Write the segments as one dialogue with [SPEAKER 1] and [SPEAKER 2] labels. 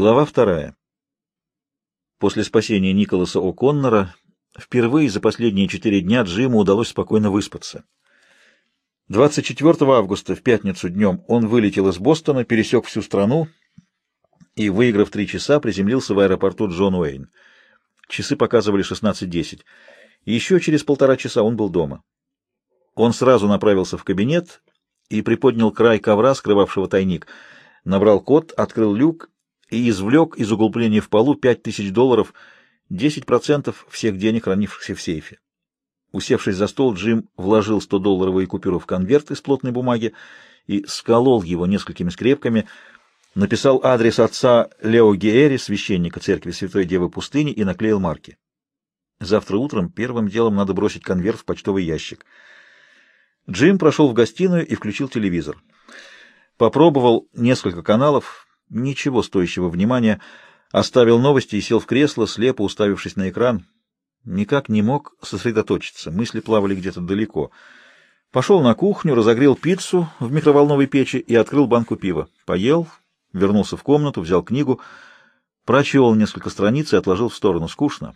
[SPEAKER 1] Глава вторая. После спасения Николаса О'Коннора впервые за последние четыре дня Джиму удалось спокойно выспаться. 24 августа в пятницу днем он вылетел из Бостона, пересек всю страну и, выиграв три часа, приземлился в аэропорту Джон Уэйн. Часы показывали 16.10. Еще через полтора часа он был дома. Он сразу направился в кабинет и приподнял край ковра, скрывавшего тайник, набрал код, открыл люк и извлек из углубления в полу пять тысяч долларов, 10% всех денег, хранившихся в сейфе. Усевшись за стол, Джим вложил 100-долларовые купюры в конверт из плотной бумаги и сколол его несколькими скрепками, написал адрес отца Лео Геэри, священника церкви Святой Девы Пустыни, и наклеил марки. Завтра утром первым делом надо бросить конверт в почтовый ящик. Джим прошел в гостиную и включил телевизор. Попробовал несколько каналов, Ничего стоящего внимания. Оставил новости и сел в кресло, слепо уставившись на экран. Никак не мог сосредоточиться, мысли плавали где-то далеко. Пошел на кухню, разогрел пиццу в микроволновой печи и открыл банку пива. Поел, вернулся в комнату, взял книгу, прочел несколько страниц и отложил в сторону. Скучно.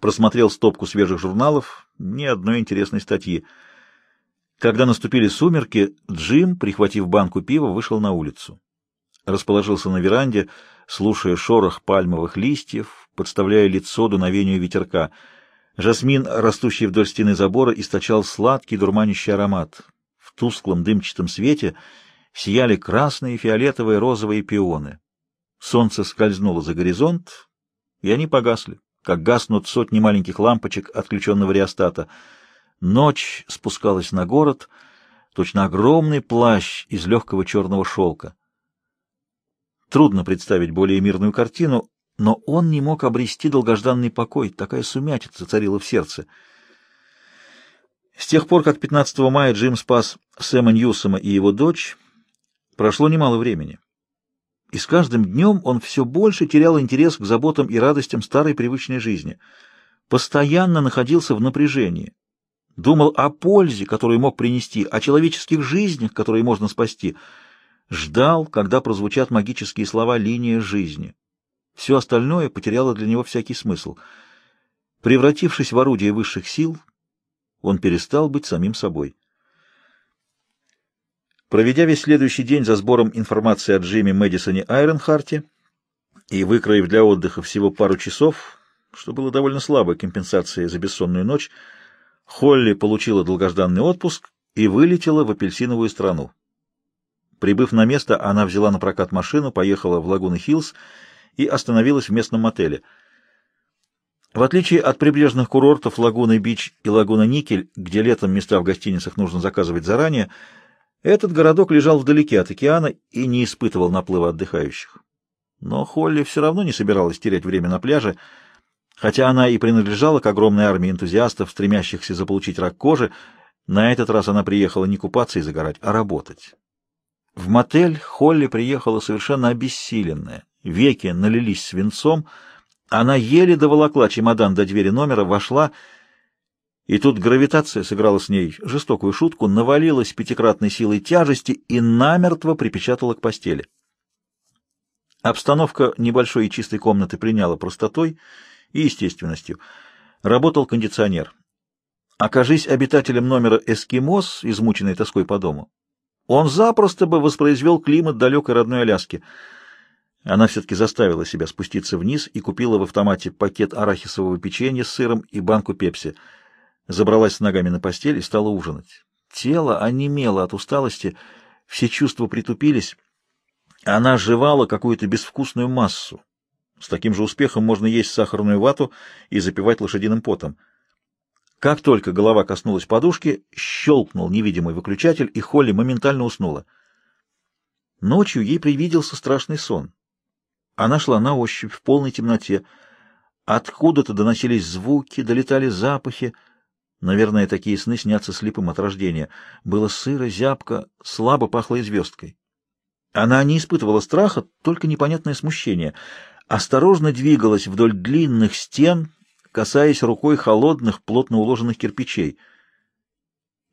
[SPEAKER 1] Просмотрел стопку свежих журналов, ни одной интересной статьи. Когда наступили сумерки, Джим, прихватив банку пива, вышел на улицу расположился на веранде, слушая шорох пальмовых листьев, подставляя лицо дуновению ветерка. Жасмин, растущий вдоль стены забора, источал сладкий дурманящий аромат. В тусклом дымчатом свете сияли красные, фиолетовые, розовые пионы. Солнце скользнуло за горизонт, и они погасли, как гаснут сотни маленьких лампочек отключенного реостата. Ночь спускалась на город, точно огромный плащ из легкого черного шелка. Трудно представить более мирную картину, но он не мог обрести долгожданный покой, такая сумятица царила в сердце. С тех пор, как 15 мая Джим спас Сэма Ньюсома и его дочь, прошло немало времени. И с каждым днем он все больше терял интерес к заботам и радостям старой привычной жизни. Постоянно находился в напряжении. Думал о пользе, которую мог принести, о человеческих жизнях, которые можно спасти — ждал, когда прозвучат магические слова «линия жизни». Все остальное потеряло для него всякий смысл. Превратившись в орудие высших сил, он перестал быть самим собой. Проведя весь следующий день за сбором информации о Джимми Мэдисоне Айронхарте и выкроив для отдыха всего пару часов, что было довольно слабой компенсацией за бессонную ночь, Холли получила долгожданный отпуск и вылетела в апельсиновую страну. Прибыв на место, она взяла на прокат машину, поехала в Лагуна-Хиллз и остановилась в местном мотеле. В отличие от прибрежных курортов Лагуна-Бич и Лагуна-Никель, где летом места в гостиницах нужно заказывать заранее, этот городок лежал вдалеке от океана и не испытывал наплыва отдыхающих. Но Холли все равно не собиралась терять время на пляже, хотя она и принадлежала к огромной армии энтузиастов, стремящихся заполучить рак кожи, на этот раз она приехала не купаться и загорать, а работать. В мотель Холли приехала совершенно обессиленная. Веки налились свинцом. Она еле доволокла чемодан до двери номера, вошла, и тут гравитация сыграла с ней жестокую шутку, навалилась пятикратной силой тяжести и намертво припечатала к постели. Обстановка небольшой и чистой комнаты приняла простотой и естественностью. Работал кондиционер. Окажись обитателем номера эскимос, измученный тоской по дому, он запросто бы воспроизвел климат далекой родной Аляски. Она все-таки заставила себя спуститься вниз и купила в автомате пакет арахисового печенья с сыром и банку пепси. Забралась с ногами на постель и стала ужинать. Тело онемело от усталости, все чувства притупились. Она жевала какую-то безвкусную массу. С таким же успехом можно есть сахарную вату и запивать лошадиным потом. Как только голова коснулась подушки, щелкнул невидимый выключатель, и Холли моментально уснула. Ночью ей привиделся страшный сон. Она шла на ощупь в полной темноте. Откуда-то доносились звуки, долетали запахи. Наверное, такие сны снятся слепым от рождения. Было сыро, зябко, слабо пахло и звездкой. Она не испытывала страха, только непонятное смущение. Осторожно двигалась вдоль длинных стен, касаясь рукой холодных, плотно уложенных кирпичей.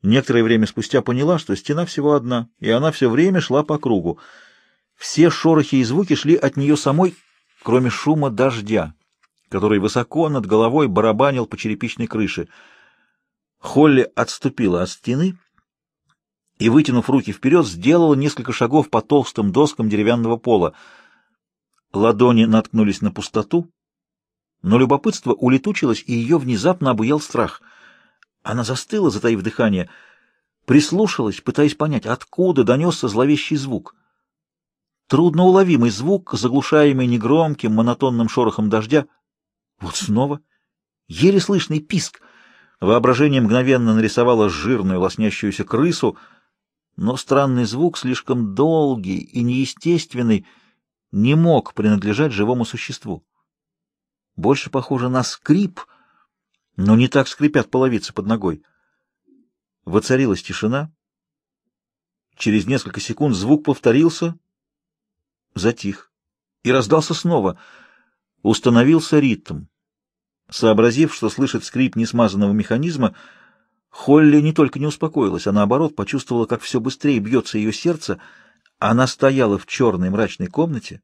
[SPEAKER 1] Некоторое время спустя поняла, что стена всего одна, и она все время шла по кругу. Все шорохи и звуки шли от нее самой, кроме шума дождя, который высоко над головой барабанил по черепичной крыше. Холли отступила от стены и, вытянув руки вперед, сделала несколько шагов по толстым доскам деревянного пола. Ладони наткнулись на пустоту, но любопытство улетучилось, и ее внезапно обуял страх. Она застыла, затаив дыхание, прислушалась, пытаясь понять, откуда донесся зловещий звук. Трудноуловимый звук, заглушаемый негромким, монотонным шорохом дождя. Вот снова. Еле слышный писк. Воображение мгновенно нарисовало жирную лоснящуюся крысу, но странный звук, слишком долгий и неестественный, не мог принадлежать живому существу больше похоже на скрип, но не так скрипят половицы под ногой. Воцарилась тишина. Через несколько секунд звук повторился, затих и раздался снова. Установился ритм. Сообразив, что слышит скрип несмазанного механизма, Холли не только не успокоилась, а наоборот почувствовала, как все быстрее бьется ее сердце. Она стояла в черной мрачной комнате,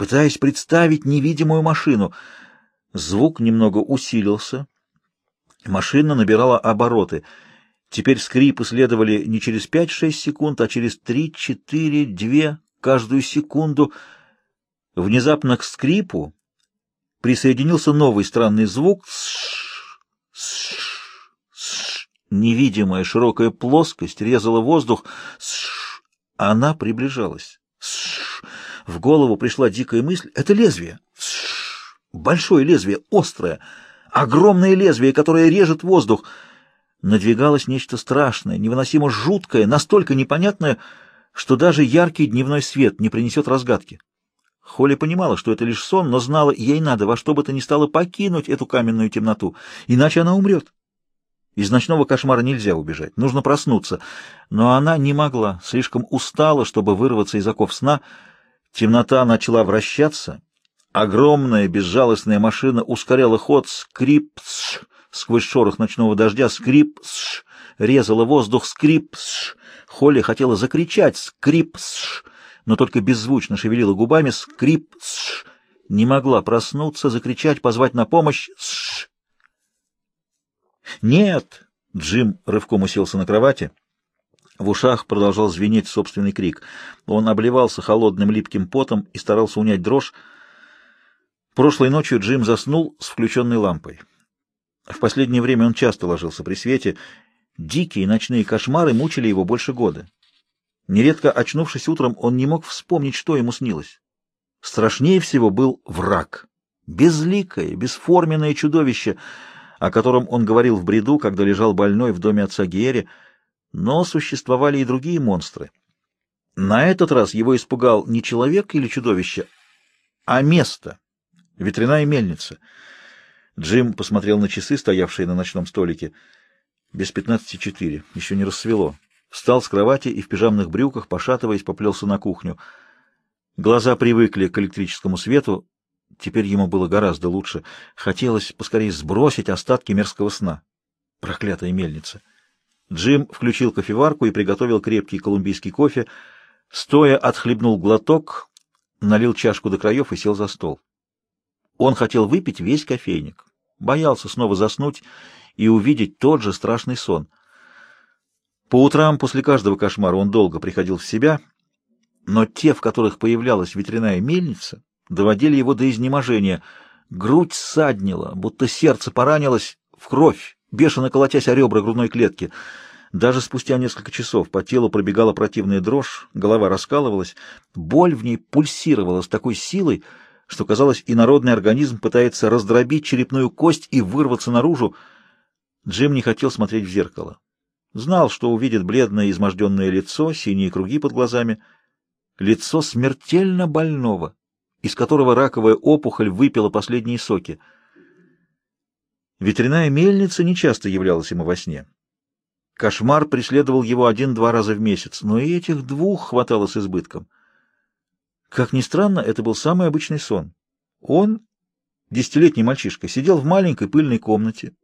[SPEAKER 1] пытаясь представить невидимую машину. Звук немного усилился. Машина набирала обороты. Теперь скрипы следовали не через 5-6 секунд, а через 3, 4, 2, каждую секунду. Внезапно к скрипу присоединился новый странный звук. Невидимая широкая плоскость резала воздух. Она приближалась. В голову пришла дикая мысль — это лезвие. Большое лезвие, острое, огромное лезвие, которое режет воздух. Надвигалось нечто страшное, невыносимо жуткое, настолько непонятное, что даже яркий дневной свет не принесет разгадки. Холли понимала, что это лишь сон, но знала, ей надо во что бы то ни стало покинуть эту каменную темноту, иначе она умрет. Из ночного кошмара нельзя убежать, нужно проснуться. Но она не могла, слишком устала, чтобы вырваться из оков сна — Темнота начала вращаться. Огромная безжалостная машина ускоряла ход. Скрип сквозь шорох ночного дождя. Скрип резала воздух. Скрип Холли хотела закричать. Скрип но только беззвучно шевелила губами. Скрип не могла проснуться, закричать, позвать на помощь. «Нет!» — Джим рывком уселся на кровати. В ушах продолжал звенеть собственный крик. Он обливался холодным липким потом и старался унять дрожь. Прошлой ночью Джим заснул с включенной лампой. В последнее время он часто ложился при свете. Дикие ночные кошмары мучили его больше года. Нередко, очнувшись утром, он не мог вспомнить, что ему снилось. Страшнее всего был враг. Безликое, бесформенное чудовище, о котором он говорил в бреду, когда лежал больной в доме отца Герри, но существовали и другие монстры. На этот раз его испугал не человек или чудовище, а место, ветряная мельница. Джим посмотрел на часы, стоявшие на ночном столике. Без пятнадцати четыре, еще не рассвело. Встал с кровати и в пижамных брюках, пошатываясь, поплелся на кухню. Глаза привыкли к электрическому свету, теперь ему было гораздо лучше. Хотелось поскорее сбросить остатки мерзкого сна. Проклятая мельница! Джим включил кофеварку и приготовил крепкий колумбийский кофе. Стоя отхлебнул глоток, налил чашку до краев и сел за стол. Он хотел выпить весь кофейник. Боялся снова заснуть и увидеть тот же страшный сон. По утрам после каждого кошмара он долго приходил в себя, но те, в которых появлялась ветряная мельница, доводили его до изнеможения. Грудь саднила, будто сердце поранилось в кровь бешено колотясь о ребра грудной клетки. Даже спустя несколько часов по телу пробегала противная дрожь, голова раскалывалась, боль в ней пульсировала с такой силой, что, казалось, инородный организм пытается раздробить черепную кость и вырваться наружу. Джим не хотел смотреть в зеркало. Знал, что увидит бледное изможденное лицо, синие круги под глазами, лицо смертельно больного, из которого раковая опухоль выпила последние соки — Ветряная мельница нечасто являлась ему во сне. Кошмар преследовал его один-два раза в месяц, но и этих двух хватало с избытком. Как ни странно, это был самый обычный сон. Он, десятилетний мальчишка, сидел в маленькой пыльной комнате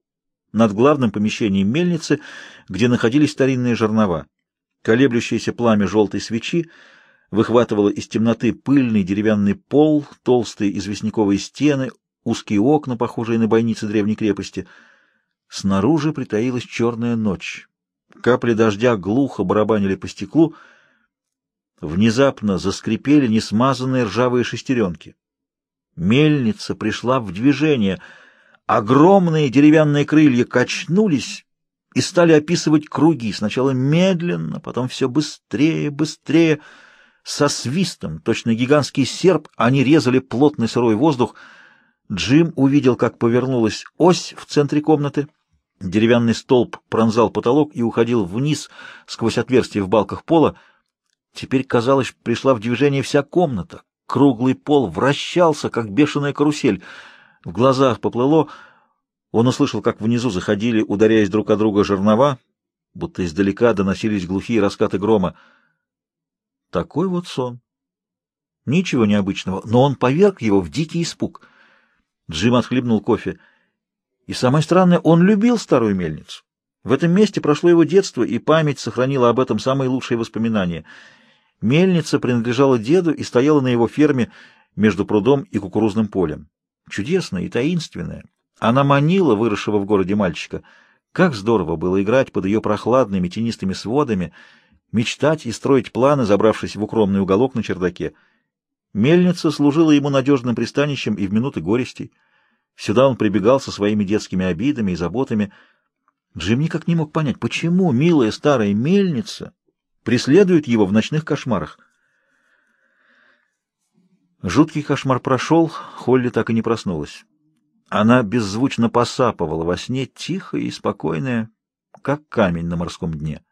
[SPEAKER 1] над главным помещением мельницы, где находились старинные жернова. Колеблющееся пламя желтой свечи выхватывала из темноты пыльный деревянный пол, толстые известняковые стены, узкие окна, похожие на бойницы древней крепости. Снаружи притаилась черная ночь. Капли дождя глухо барабанили по стеклу. Внезапно заскрипели несмазанные ржавые шестеренки. Мельница пришла в движение. Огромные деревянные крылья качнулись и стали описывать круги, сначала медленно, потом все быстрее, быстрее. Со свистом, точно гигантский серп, они резали плотный сырой воздух. Джим увидел, как повернулась ось в центре комнаты. Деревянный столб пронзал потолок и уходил вниз сквозь отверстия в балках пола. Теперь, казалось, пришла в движение вся комната. Круглый пол вращался, как бешеная карусель. В глазах поплыло. Он услышал, как внизу заходили, ударяясь друг о друга жернова, будто издалека доносились глухие раскаты грома. Такой вот сон. Ничего необычного, но он поверг его в дикий испуг. Джим отхлебнул кофе. И самое странное, он любил старую мельницу. В этом месте прошло его детство, и память сохранила об этом самые лучшие воспоминания. Мельница принадлежала деду и стояла на его ферме между прудом и кукурузным полем. Чудесная и таинственная. Она манила выросшего в городе мальчика. Как здорово было играть под ее прохладными тенистыми сводами, мечтать и строить планы, забравшись в укромный уголок на чердаке. Мельница служила ему надежным пристанищем и в минуты горестей. Сюда он прибегал со своими детскими обидами и заботами. Джим никак не мог понять, почему милая старая мельница преследует его в ночных кошмарах. Жуткий кошмар прошел, Холли так и не проснулась. Она беззвучно посапывала во сне, тихая и спокойная, как камень на морском дне.